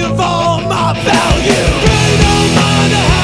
of all my value. They don't mind